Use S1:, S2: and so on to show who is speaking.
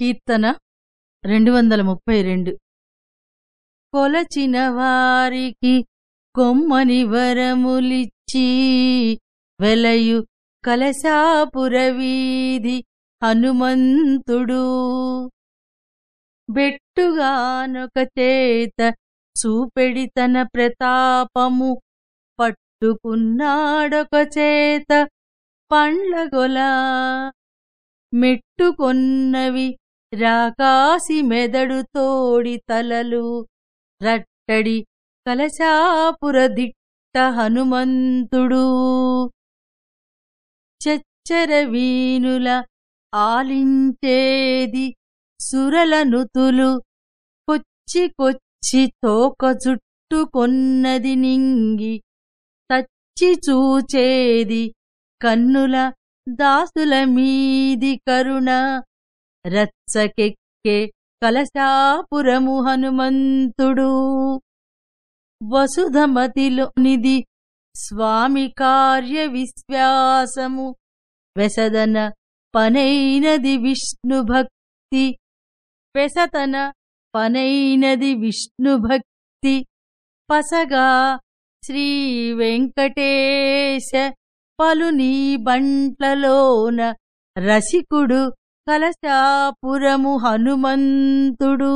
S1: కీర్తన రెండు వందల ముప్పై రెండు కొలచిన వారికి కొమ్మని వరములిచ్చి వెలయు కలశాపురవీధి హనుమంతుడు. బెట్టుగానొక చేత చూపెడి తన ప్రతాపము పట్టుకున్నాడొక చేత పండ్లగొల మెట్టుకొన్నవి రాకాసి మెదడు తోడి తలలు రట్టడి కలశాపురదిట్ట హనుమంతుడు. చచ్చర వీనుల ఆలించేది సురల నుతులు కొచ్చి కొచ్చి తోక చుట్టుకొన్నది నింగి తచ్చి చూచేది కన్నుల దాసుల మీది కరుణ రచ్చకెక్కే కలశాపురము హనుమంతుడు వసుధమతిలోనిది స్వామి కార్య విశ్వాసము. వెసదన పనైనది విష్ణు భక్తి. పనైనది విష్ణు భక్తి. పసగా శ్రీ వెంకటేశ పలుని బంట్లలోన రసికుడు కలశాపురము హనుమంతుడు